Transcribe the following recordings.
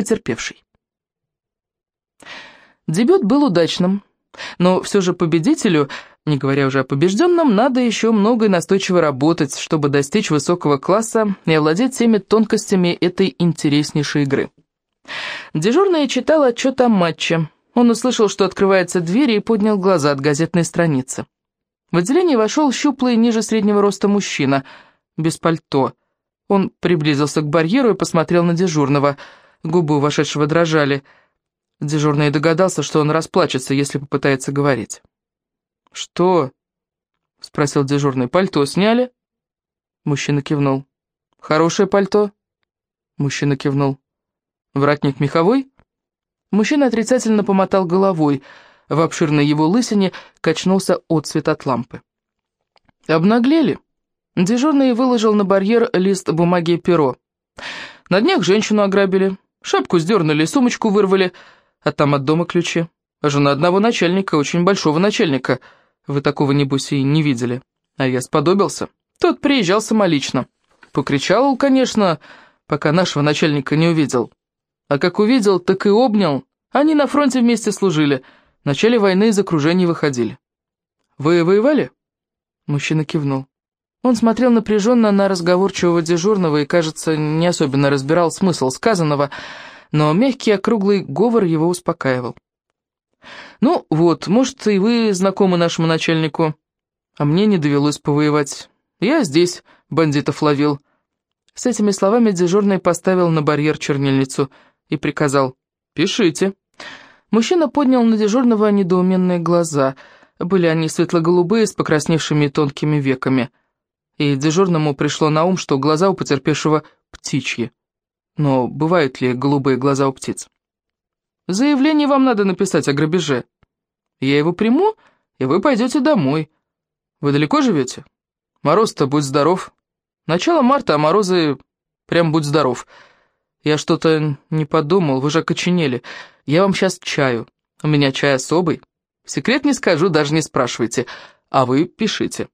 Потерпевший. Дебют был удачным, но все же победителю, не говоря уже о побежденном, надо еще много и настойчиво работать, чтобы достичь высокого класса и овладеть всеми тонкостями этой интереснейшей игры. Дежурный читал отчет о матче. Он услышал, что открывается дверь, и поднял глаза от газетной страницы. В отделение вошел щуплый ниже среднего роста мужчина, без пальто. Он приблизился к барьеру и посмотрел на дежурного. Губы у вошедшего дрожали. Дежурный догадался, что он расплачется, если попытается говорить. «Что?» — спросил дежурный. «Пальто сняли?» Мужчина кивнул. «Хорошее пальто?» Мужчина кивнул. «Вратник меховой?» Мужчина отрицательно помотал головой. В обширной его лысине качнулся отцвет от лампы. «Обнаглели?» Дежурный выложил на барьер лист бумаги и перо. «На днях женщину ограбили, шапку сдернули, сумочку вырвали, а там от дома ключи. Жена одного начальника, очень большого начальника. Вы такого, небось, и не видели. А я сподобился. Тот приезжал самолично. Покричал, конечно, пока нашего начальника не увидел. А как увидел, так и обнял. Они на фронте вместе служили. В начале войны из окружения выходили. «Вы воевали?» Мужчина кивнул. Он смотрел напряженно на разговорчивого дежурного и, кажется, не особенно разбирал смысл сказанного, но мягкий округлый говор его успокаивал. «Ну вот, может, и вы знакомы нашему начальнику, а мне не довелось повоевать. Я здесь бандитов ловил». С этими словами дежурный поставил на барьер чернильницу – и приказал «Пишите». Мужчина поднял на дежурного недоуменные глаза. Были они светло-голубые, с покрасневшими тонкими веками. И дежурному пришло на ум, что глаза у потерпевшего птичьи. Но бывают ли голубые глаза у птиц? «Заявление вам надо написать о грабеже. Я его приму, и вы пойдете домой. Вы далеко живете? Мороз-то будь здоров. Начало марта, а морозы прям будь здоров». «Я что-то не подумал, вы же окоченели. Я вам сейчас чаю. У меня чай особый. Секрет не скажу, даже не спрашивайте. А вы пишите».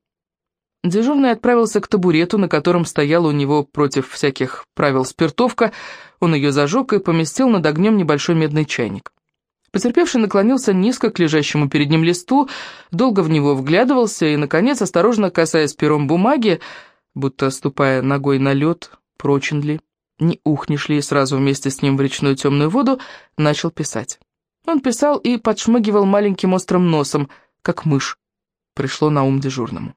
Дежурный отправился к табурету, на котором стояла у него против всяких правил спиртовка. Он ее зажег и поместил над огнем небольшой медный чайник. Потерпевший наклонился низко к лежащему перед ним листу, долго в него вглядывался и, наконец, осторожно касаясь пером бумаги, будто ступая ногой на лед, прочен ли, не ухнешь ли сразу вместе с ним в речную темную воду, начал писать. Он писал и подшмыгивал маленьким острым носом, как мышь. Пришло на ум дежурному.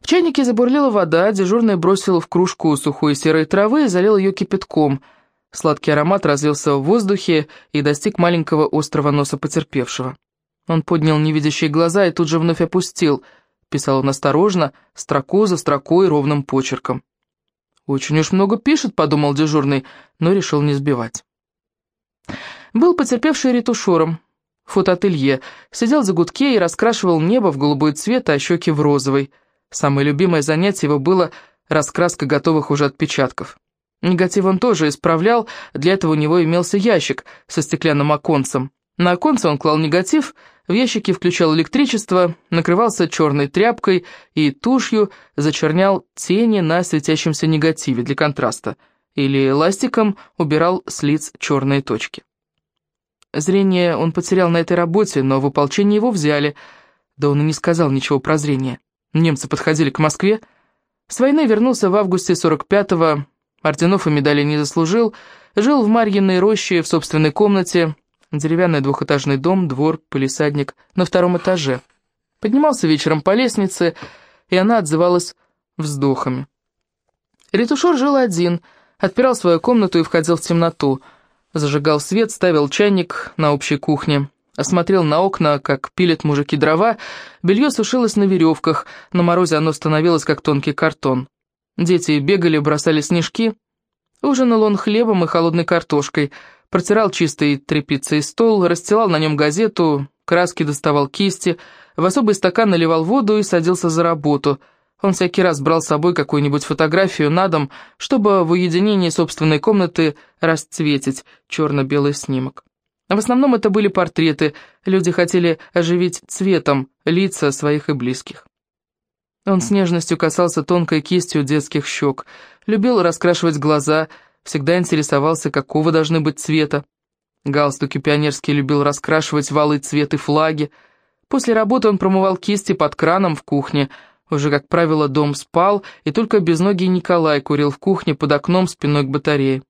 В чайнике забурлила вода, дежурный бросил в кружку сухой серой травы и залил ее кипятком. Сладкий аромат разлился в воздухе и достиг маленького острого носа потерпевшего. Он поднял невидящие глаза и тут же вновь опустил. Писал он осторожно, строку за строкой ровным почерком. «Очень уж много пишет», — подумал дежурный, но решил не сбивать. Был потерпевший ретушером, фотоателье, сидел за гудке и раскрашивал небо в голубой цвет, а щеки в розовый. Самое любимое занятие его было раскраска готовых уже отпечатков. Негатив он тоже исправлял, для этого у него имелся ящик со стеклянным оконцем. На оконце он клал негатив, в ящике включал электричество, накрывался черной тряпкой и тушью зачернял тени на светящемся негативе для контраста или ластиком убирал с лиц черные точки. Зрение он потерял на этой работе, но в ополчение его взяли, да он и не сказал ничего про зрение. Немцы подходили к Москве. С войны вернулся в августе 45-го, орденов и медалей не заслужил, жил в Марьиной роще в собственной комнате, Деревянный двухэтажный дом, двор, полисадник на втором этаже. Поднимался вечером по лестнице, и она отзывалась вздохами. Ретушер жил один, отпирал свою комнату и входил в темноту. Зажигал свет, ставил чайник на общей кухне, осмотрел на окна, как пилят мужики дрова, белье сушилось на веревках, на морозе оно становилось, как тонкий картон. Дети бегали, бросали снежки. Ужинал он хлебом и холодной картошкой – протирал чистой тряпицей стол, расстилал на нем газету, краски доставал кисти, в особый стакан наливал воду и садился за работу. Он всякий раз брал с собой какую-нибудь фотографию на дом, чтобы в уединении собственной комнаты расцветить черно-белый снимок. В основном это были портреты, люди хотели оживить цветом лица своих и близких. Он с нежностью касался тонкой кистью детских щек, любил раскрашивать глаза, всегда интересовался, какого должны быть цвета. Галстуки пионерские любил раскрашивать валы цвет и флаги. После работы он промывал кисти под краном в кухне. Уже, как правило, дом спал, и только безногий Николай курил в кухне под окном спиной к батарее.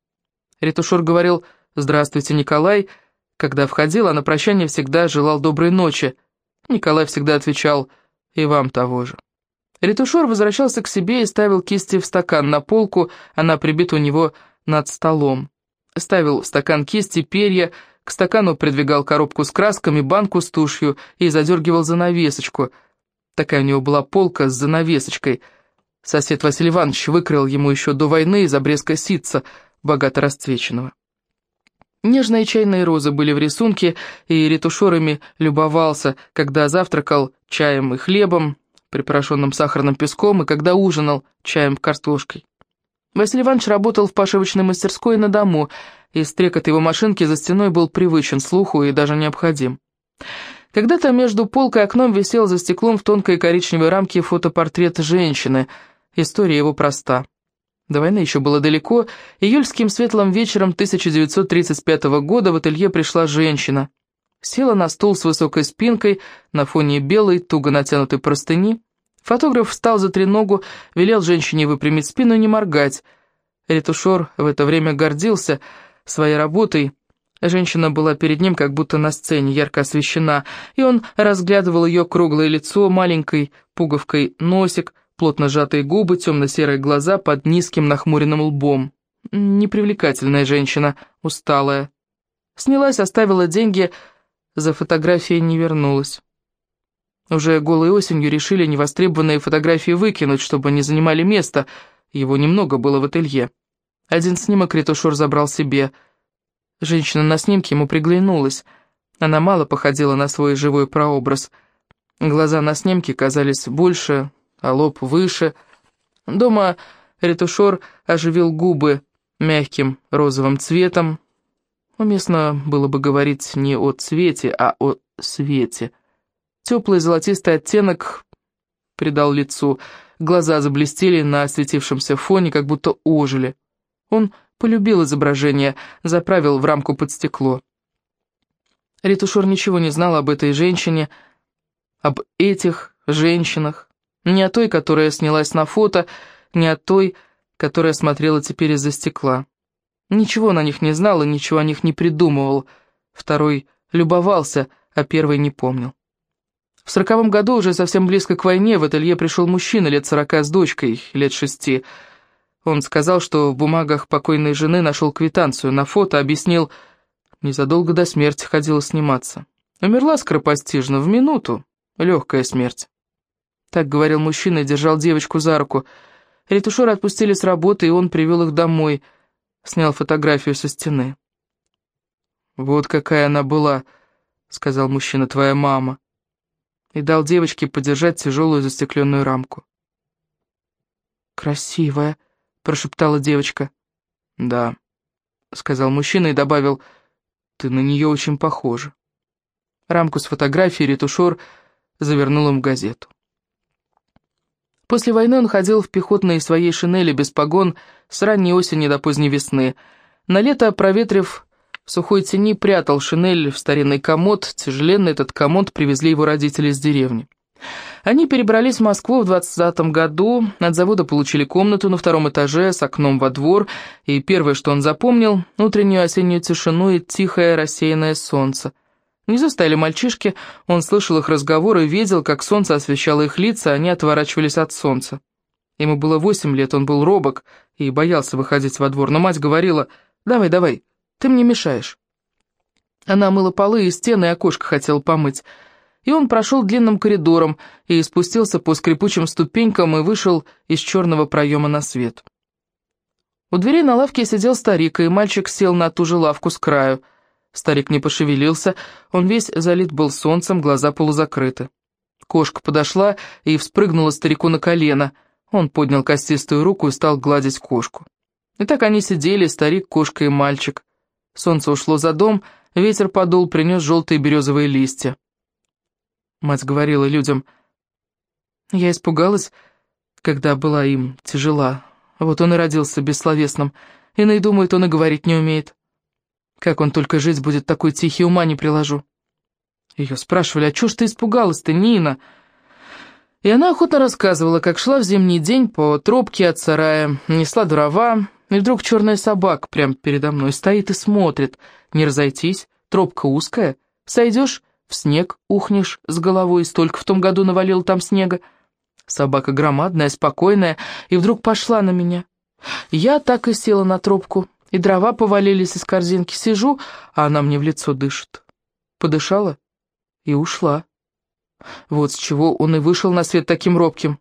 Ретушер говорил «Здравствуйте, Николай», когда входил, а на прощание всегда желал доброй ночи. Николай всегда отвечал «И вам того же». Ретушер возвращался к себе и ставил кисти в стакан на полку, она прибита у него над столом. Ставил в стакан кисти, перья, к стакану придвигал коробку с красками, банку с тушью и задергивал занавесочку. Такая у него была полка с занавесочкой. Сосед Василий Иванович выкрыл ему еще до войны из обрезка ситца, богато расцвеченного. Нежные чайные розы были в рисунке, и ретушерами любовался, когда завтракал чаем и хлебом, припорошенным сахарным песком, и когда ужинал чаем картошкой. Василий Иванович работал в пошивочной мастерской на дому, и стрекот его машинки за стеной был привычен слуху и даже необходим. Когда-то между полкой и окном висел за стеклом в тонкой коричневой рамке фотопортрет женщины. История его проста. До войны еще было далеко, июльским светлым вечером 1935 года в ателье пришла женщина. Села на стул с высокой спинкой, на фоне белой, туго натянутой простыни. Фотограф встал за треногу, велел женщине выпрямить спину и не моргать. Ретушер в это время гордился своей работой. Женщина была перед ним как будто на сцене, ярко освещена, и он разглядывал ее круглое лицо, маленькой пуговкой носик, плотно сжатые губы, темно-серые глаза под низким нахмуренным лбом. Непривлекательная женщина, усталая. Снялась, оставила деньги, за фотографией не вернулась. Уже голой осенью решили невостребованные фотографии выкинуть, чтобы не занимали место, его немного было в ателье. Один снимок ретушер забрал себе. Женщина на снимке ему приглянулась. Она мало походила на свой живой прообраз. Глаза на снимке казались больше, а лоб выше. Дома ретушер оживил губы мягким розовым цветом. Уместно было бы говорить не о цвете, а о свете. Теплый золотистый оттенок придал лицу, глаза заблестели на осветившемся фоне, как будто ожили. Он полюбил изображение, заправил в рамку под стекло. Ретушер ничего не знал об этой женщине, об этих женщинах, не о той, которая снялась на фото, не о той, которая смотрела теперь из-за стекла. Ничего на них не знал и ничего о них не придумывал. Второй любовался, а первый не помнил. В сороковом году, уже совсем близко к войне, в ателье пришел мужчина лет сорока с дочкой, лет шести. Он сказал, что в бумагах покойной жены нашел квитанцию на фото, объяснил, незадолго до смерти ходила сниматься. Умерла скоропостижно, в минуту, легкая смерть. Так говорил мужчина и держал девочку за руку. Ретушеры отпустили с работы, и он привел их домой. Снял фотографию со стены. «Вот какая она была», — сказал мужчина, — «твоя мама». И дал девочке подержать тяжелую застекленную рамку. «Красивая», — прошептала девочка. «Да», — сказал мужчина и добавил, — «ты на нее очень похожа». Рамку с фотографией ретушер завернул им в газету. После войны он ходил в пехотной своей шинели без погон с ранней осени до поздней весны. На лето, проветрив в сухой тени, прятал шинель в старинный комод. Тяжеленный этот комод привезли его родители из деревни. Они перебрались в Москву в 20 году, от завода получили комнату на втором этаже с окном во двор, и первое, что он запомнил, утреннюю осеннюю тишину и тихое рассеянное солнце – Внизу стояли мальчишки, он слышал их разговоры и видел, как солнце освещало их лица, они отворачивались от солнца. Ему было восемь лет, он был робок и боялся выходить во двор, но мать говорила, «Давай, давай, ты мне мешаешь». Она мыла полы и стены, и окошко хотела помыть. И он прошел длинным коридором и спустился по скрипучим ступенькам и вышел из черного проема на свет. У дверей на лавке сидел старик, и мальчик сел на ту же лавку с краю – Старик не пошевелился, он весь залит был солнцем, глаза полузакрыты. Кошка подошла и вспрыгнула старику на колено. Он поднял костистую руку и стал гладить кошку. И так они сидели, старик, кошка и мальчик. Солнце ушло за дом, ветер подул, принес желтые березовые листья. Мать говорила людям, «Я испугалась, когда была им тяжела. Вот он и родился бессловесным. Иные думают, он и говорить не умеет. Как он только жить будет, такой тихий, ума не приложу. Ее спрашивали, а чё ж ты испугалась-то, Нина? И она охотно рассказывала, как шла в зимний день по тропке от сарая, несла дрова, и вдруг черная собака прямо передо мной стоит и смотрит. Не разойтись, тропка узкая, сойдешь, в снег ухнешь с головой, столько в том году навалил там снега. Собака громадная, спокойная, и вдруг пошла на меня. Я так и села на тропку, и дрова повалились из корзинки. Сижу, а она мне в лицо дышит. Подышала и ушла. Вот с чего он и вышел на свет таким робким.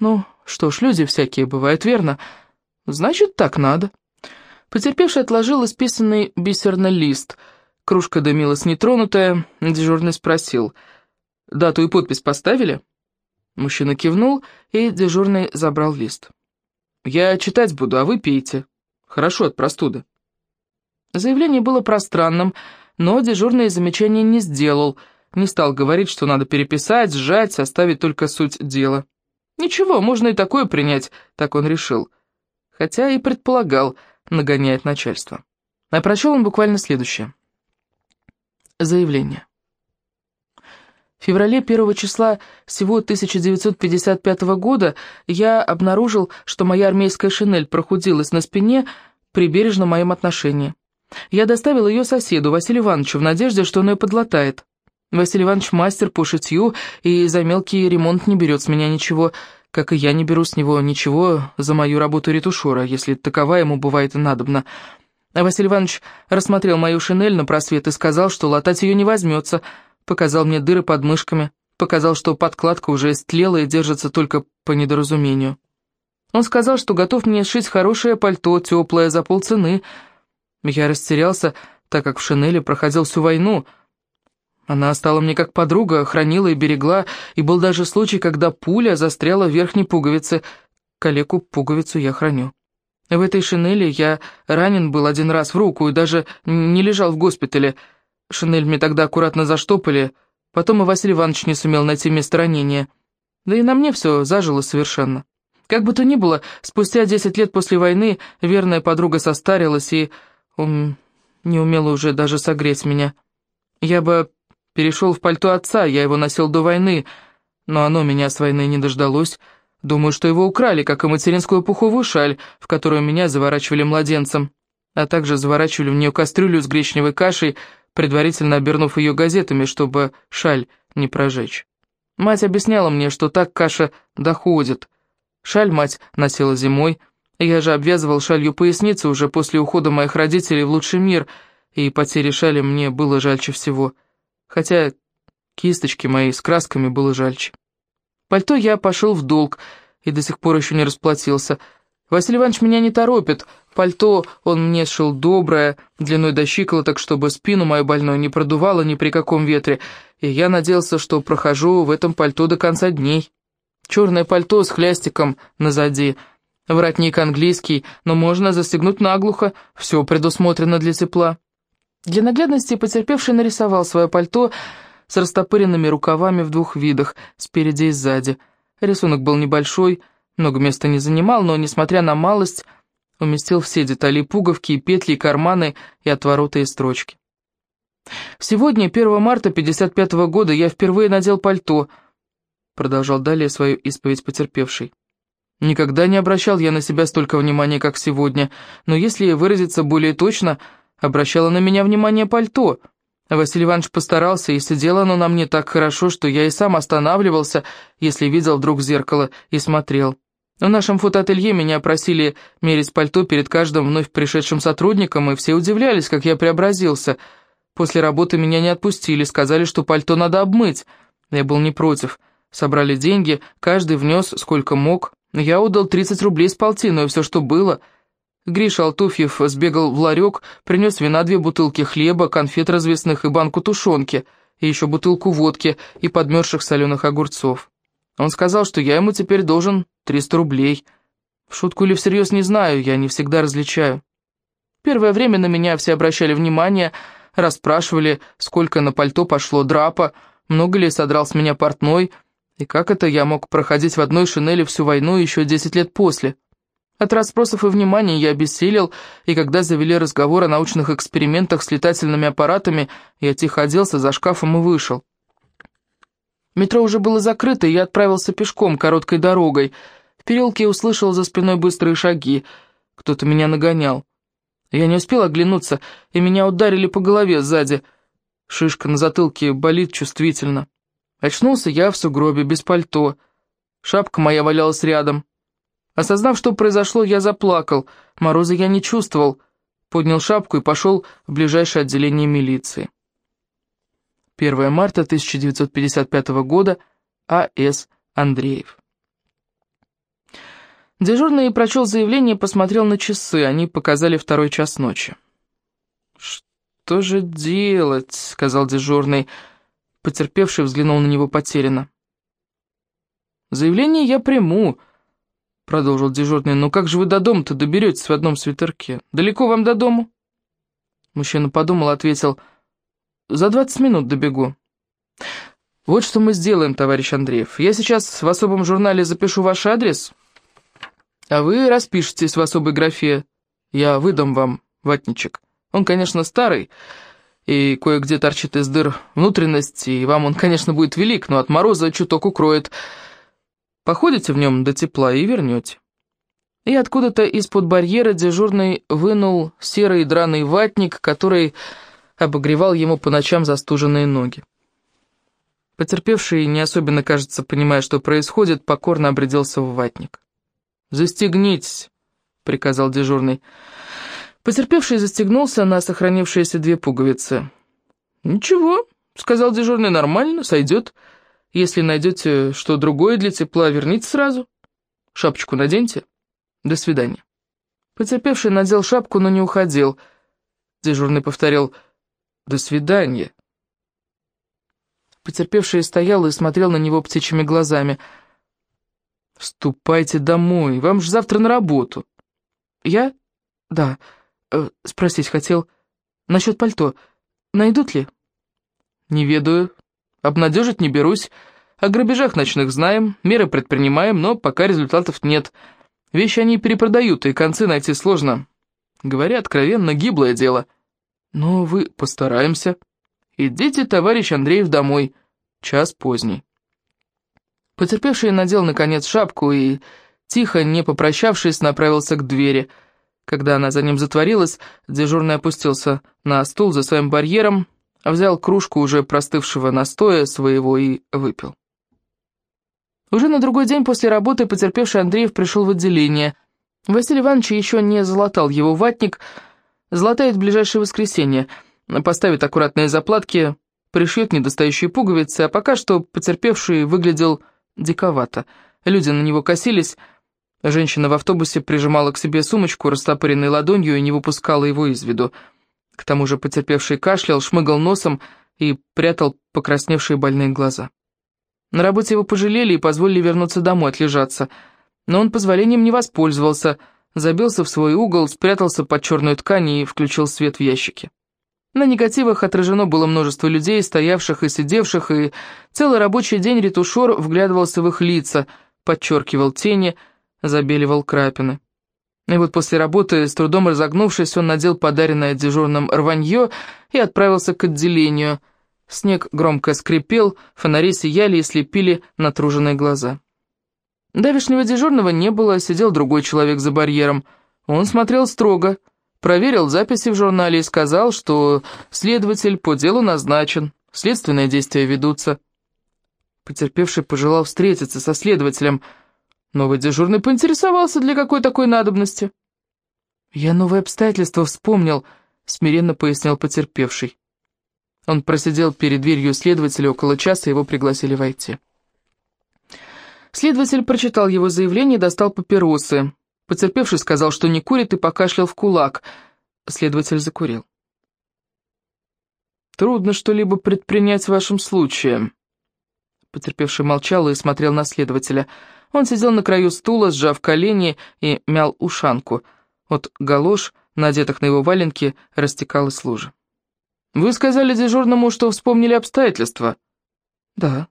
Ну, что ж, люди всякие бывают, верно? Значит, так надо. Потерпевший отложил исписанный бисерный лист. Кружка дымилась нетронутая. Дежурный спросил. «Дату и подпись поставили?» Мужчина кивнул, и дежурный забрал лист. «Я читать буду, а вы пейте. Хорошо от простуды». Заявление было пространным, но дежурный замечания не сделал, не стал говорить, что надо переписать, сжать, оставить только суть дела. Ничего, можно и такое принять, так он решил. Хотя и предполагал, нагоняет начальство. А прочел он буквально следующее. Заявление. В феврале первого числа всего 1955 года я обнаружил, что моя армейская шинель прохудилась на спине при бережном моем отношении. Я доставил ее соседу, Василию Ивановичу, в надежде, что он ее подлатает. Василий Иванович мастер по шитью и за мелкий ремонт не берет с меня ничего, как и я не беру с него ничего за мою работу ретушера, если такова ему бывает и надобно. Василий Иванович рассмотрел мою шинель на просвет и сказал, что латать ее не возьмется — показал мне дыры под мышками, показал, что подкладка уже истлела и держится только по недоразумению. Он сказал, что готов мне сшить хорошее пальто, теплое, за полцены. Я растерялся, так как в Шинели проходил всю войну. Она стала мне как подруга, хранила и берегла, и был даже случай, когда пуля застряла в верхней пуговице. Калеку пуговицу я храню. В этой шинели я ранен был один раз в руку и даже не лежал в госпитале, Шинель мне тогда аккуратно заштопали, потом и Василий Иванович не сумел найти место ранения. Да и на мне все зажило совершенно. Как бы то ни было, спустя десять лет после войны верная подруга состарилась и он не умела уже даже согреть меня. Я бы перешел в пальто отца, я его носил до войны, но оно меня с войны не дождалось. Думаю, что его украли, как и материнскую пуховую шаль, в которую меня заворачивали младенцем, а также заворачивали в нее кастрюлю с гречневой кашей, предварительно обернув ее газетами, чтобы шаль не прожечь. Мать объясняла мне, что так каша доходит. Шаль мать носила зимой, я же обвязывал шалью поясницу уже после ухода моих родителей в лучший мир, и потери шали мне было жальче всего. Хотя кисточки мои с красками было жальче. Пальто я пошел в долг и до сих пор еще не расплатился — Василий Иванович меня не торопит. Пальто он мне шил доброе, длиной до щиколоток, чтобы спину мою больную не продувало ни при каком ветре, и я надеялся, что прохожу в этом пальто до конца дней. Черное пальто с хлястиком назади, воротник английский, но можно застегнуть наглухо, все предусмотрено для тепла. Для наглядности потерпевший нарисовал свое пальто с растопыренными рукавами в двух видах, спереди и сзади. Рисунок был небольшой, много места не занимал, но, несмотря на малость, уместил все детали пуговки, и петли, и карманы, и отвороты, и строчки. «Сегодня, 1 марта 55 -го года, я впервые надел пальто», продолжал далее свою исповедь потерпевший. «Никогда не обращал я на себя столько внимания, как сегодня, но если выразиться более точно, обращало на меня внимание пальто». Василий Иванович постарался, и сидело оно на мне так хорошо, что я и сам останавливался, если видел вдруг зеркало, и смотрел. В нашем фотоателье меня просили мерить пальто перед каждым вновь пришедшим сотрудником, и все удивлялись, как я преобразился. После работы меня не отпустили, сказали, что пальто надо обмыть. Я был не против. Собрали деньги, каждый внес сколько мог. Я отдал 30 рублей с полтину, и все, что было. Гриша Алтуфьев сбегал в ларек, принес вина две бутылки хлеба, конфет развесных и банку тушенки, и еще бутылку водки и подмерзших соленых огурцов. Он сказал, что я ему теперь должен 300 рублей. В шутку или всерьез не знаю, я не всегда различаю. Первое время на меня все обращали внимание, расспрашивали, сколько на пальто пошло драпа, много ли содрал с меня портной, и как это я мог проходить в одной шинели всю войну еще 10 лет после. От расспросов и внимания я обессилел, и когда завели разговор о научных экспериментах с летательными аппаратами, я тихо оделся за шкафом и вышел. Метро уже было закрыто, и я отправился пешком, короткой дорогой. В переулке я услышал за спиной быстрые шаги. Кто-то меня нагонял. Я не успел оглянуться, и меня ударили по голове сзади. Шишка на затылке болит чувствительно. Очнулся я в сугробе, без пальто. Шапка моя валялась рядом. Осознав, что произошло, я заплакал. Мороза я не чувствовал. Поднял шапку и пошел в ближайшее отделение милиции. 1 марта 1955 года. А.С. Андреев. Дежурный прочел заявление и посмотрел на часы. Они показали второй час ночи. «Что же делать?» — сказал дежурный. Потерпевший взглянул на него потерянно. «Заявление я приму», продолжил дежурный. «Но как же вы до дома-то доберетесь в одном свитерке? Далеко вам до дому?» Мужчина подумал, ответил, «За двадцать минут добегу». «Вот что мы сделаем, товарищ Андреев. Я сейчас в особом журнале запишу ваш адрес, а вы распишитесь в особой графе. Я выдам вам ватничек. Он, конечно, старый, и кое-где торчит из дыр внутренности, и вам он, конечно, будет велик, но от мороза чуток укроет». Походите в нем до тепла и вернете. И откуда-то из-под барьера дежурный вынул серый драный ватник, который обогревал ему по ночам застуженные ноги. Потерпевший, не особенно, кажется, понимая, что происходит, покорно обрядился в ватник. «Застегнитесь», — приказал дежурный. Потерпевший застегнулся на сохранившиеся две пуговицы. «Ничего», — сказал дежурный, — «нормально, сойдет». Если найдете что другое для тепла, верните сразу. Шапочку наденьте. До свидания. Потерпевший надел шапку, но не уходил. Дежурный повторил «До свидания». Потерпевший стоял и смотрел на него птичьими глазами. «Ступайте домой, вам же завтра на работу». «Я? Да. Э, спросить хотел. Насчет пальто. Найдут ли?» «Не ведаю. Обнадежить не берусь. О грабежах ночных знаем, меры предпринимаем, но пока результатов нет. Вещи они перепродают, и концы найти сложно. Говоря откровенно, гиблое дело. Но вы постараемся. Идите, товарищ Андреев, домой. Час поздний. Потерпевший надел, наконец, шапку и, тихо, не попрощавшись, направился к двери. Когда она за ним затворилась, дежурный опустился на стул за своим барьером, взял кружку уже простывшего настоя своего и выпил. Уже на другой день после работы потерпевший Андреев пришел в отделение. Василий Иванович еще не залатал его ватник, золотает в ближайшее воскресенье, поставит аккуратные заплатки, пришьет недостающие пуговицы, а пока что потерпевший выглядел диковато. Люди на него косились, женщина в автобусе прижимала к себе сумочку, растопыренной ладонью, и не выпускала его из виду. К тому же потерпевший кашлял, шмыгал носом и прятал покрасневшие больные глаза. На работе его пожалели и позволили вернуться домой отлежаться, но он позволением не воспользовался, забился в свой угол, спрятался под черную ткань и включил свет в ящике. На негативах отражено было множество людей, стоявших и сидевших, и целый рабочий день ретушер вглядывался в их лица, подчеркивал тени, забеливал крапины. И вот после работы, с трудом разогнувшись, он надел подаренное дежурным рванье и отправился к отделению. Снег громко скрипел, фонари сияли и слепили натруженные глаза. Давишнего дежурного не было, сидел другой человек за барьером. Он смотрел строго, проверил записи в журнале и сказал, что следователь по делу назначен, следственные действия ведутся. Потерпевший пожелал встретиться со следователем – Новый дежурный поинтересовался, для какой такой надобности. «Я новое обстоятельство вспомнил», — смиренно пояснил потерпевший. Он просидел перед дверью следователя около часа, его пригласили войти. Следователь прочитал его заявление и достал папиросы. Потерпевший сказал, что не курит, и покашлял в кулак. Следователь закурил. «Трудно что-либо предпринять в вашем случае». Потерпевший молчал и смотрел на следователя. Он сидел на краю стула, сжав колени и мял ушанку. От галош, надетых на его валенки, растекалась лужа. «Вы сказали дежурному, что вспомнили обстоятельства?» «Да.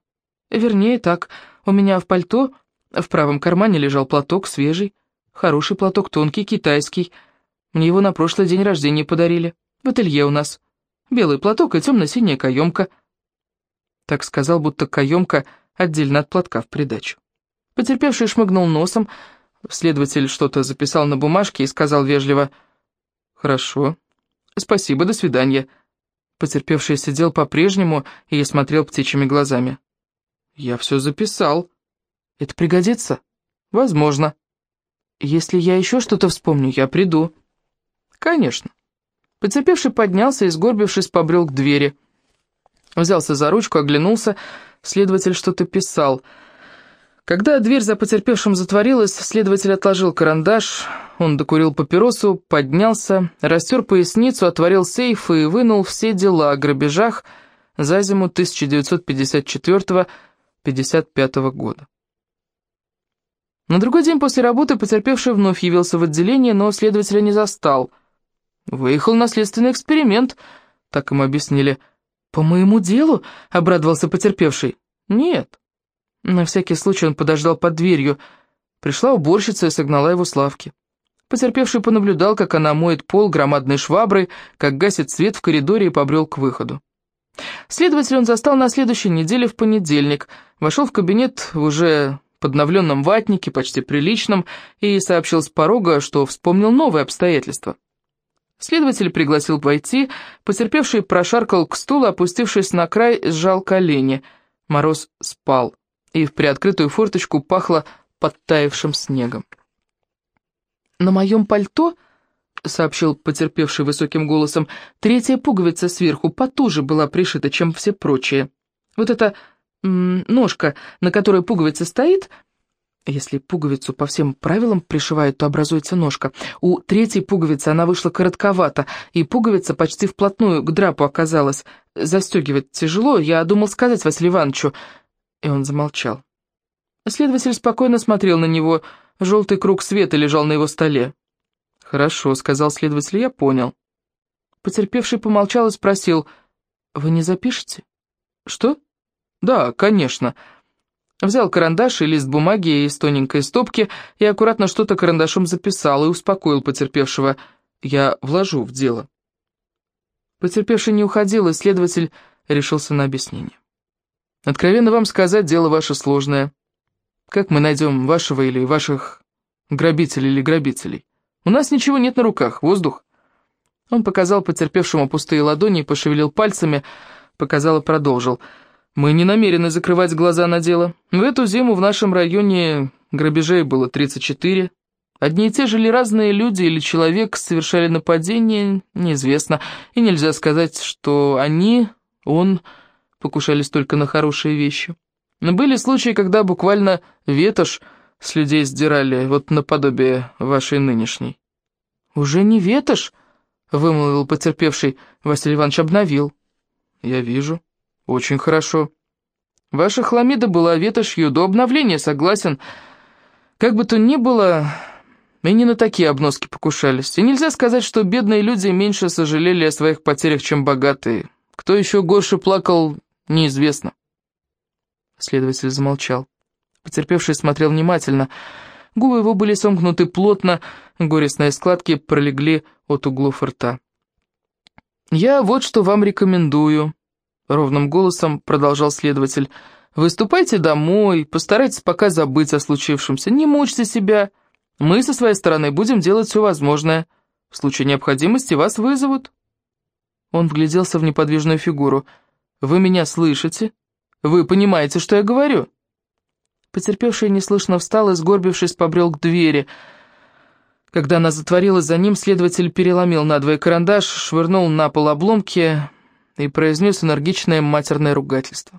Вернее, так. У меня в пальто в правом кармане лежал платок, свежий. Хороший платок, тонкий, китайский. Мне его на прошлый день рождения подарили. В ателье у нас. Белый платок и темно-синяя каемка. Так сказал, будто каемка отдельно от платка в придачу. Потерпевший шмыгнул носом. Следователь что-то записал на бумажке и сказал вежливо «Хорошо. Спасибо, до свидания». Потерпевший сидел по-прежнему и смотрел птичьими глазами. «Я все записал. Это пригодится?» «Возможно. Если я еще что-то вспомню, я приду». «Конечно». Потерпевший поднялся и, сгорбившись, побрел к двери. Взялся за ручку, оглянулся. Следователь что-то писал. Когда дверь за потерпевшим затворилась, следователь отложил карандаш, он докурил папиросу, поднялся, растер поясницу, отворил сейф и вынул все дела о грабежах за зиму 1954-55 года. На другой день после работы потерпевший вновь явился в отделение, но следователя не застал. «Выехал на следственный эксперимент», — так ему объяснили. «По моему делу?» — обрадовался потерпевший. «Нет». На всякий случай он подождал под дверью. Пришла уборщица и согнала его с лавки. Потерпевший понаблюдал, как она моет пол громадной шваброй, как гасит свет в коридоре и побрел к выходу. Следователь он застал на следующей неделе в понедельник, вошел в кабинет в уже подновленном ватнике, почти приличном, и сообщил с порога, что вспомнил новые обстоятельства. Следователь пригласил войти, потерпевший прошаркал к стулу, опустившись на край, сжал колени. Мороз спал, и в приоткрытую форточку пахло подтаявшим снегом. «На моем пальто», — сообщил потерпевший высоким голосом, — «третья пуговица сверху потуже была пришита, чем все прочие. Вот эта ножка, на которой пуговица стоит, если пуговицу по всем правилам пришивают, то образуется ножка. У третьей пуговицы она вышла коротковато, и пуговица почти вплотную к драпу оказалась. Застегивать тяжело, я думал сказать Василию Ивановичу. И он замолчал. Следователь спокойно смотрел на него. Желтый круг света лежал на его столе. «Хорошо», — сказал следователь, — «я понял». Потерпевший помолчал и спросил, «Вы не запишете?» «Что?» «Да, конечно». Взял карандаш и лист бумаги из тоненькой стопки и аккуратно что-то карандашом записал и успокоил потерпевшего. «Я вложу в дело». Потерпевший не уходил, и следователь решился на объяснение. «Откровенно вам сказать, дело ваше сложное. Как мы найдем вашего или ваших грабителей или грабителей? У нас ничего нет на руках, воздух». Он показал потерпевшему пустые ладони, пошевелил пальцами, показал и продолжил – мы не намерены закрывать глаза на дело. В эту зиму в нашем районе грабежей было 34. Одни и те же ли разные люди или человек совершали нападение, неизвестно. И нельзя сказать, что они, он, покушались только на хорошие вещи. Но были случаи, когда буквально ветошь с людей сдирали, вот наподобие вашей нынешней. «Уже не ветошь?» — вымолвил потерпевший. Василий Иванович обновил. «Я вижу». «Очень хорошо. Ваша хламида была ветошью до обновления, согласен. Как бы то ни было, и не на такие обноски покушались. И нельзя сказать, что бедные люди меньше сожалели о своих потерях, чем богатые. Кто еще горше плакал, неизвестно». Следователь замолчал. Потерпевший смотрел внимательно. Губы его были сомкнуты плотно, горестные складки пролегли от углов рта. «Я вот что вам рекомендую», Ровным голосом продолжал следователь. «Выступайте домой, постарайтесь пока забыть о случившемся, не мучьте себя. Мы со своей стороны будем делать все возможное. В случае необходимости вас вызовут». Он вгляделся в неподвижную фигуру. «Вы меня слышите? Вы понимаете, что я говорю?» Потерпевший неслышно встал и, сгорбившись, побрел к двери. Когда она затворилась за ним, следователь переломил надвое карандаш, швырнул на пол обломки и произнес энергичное матерное ругательство.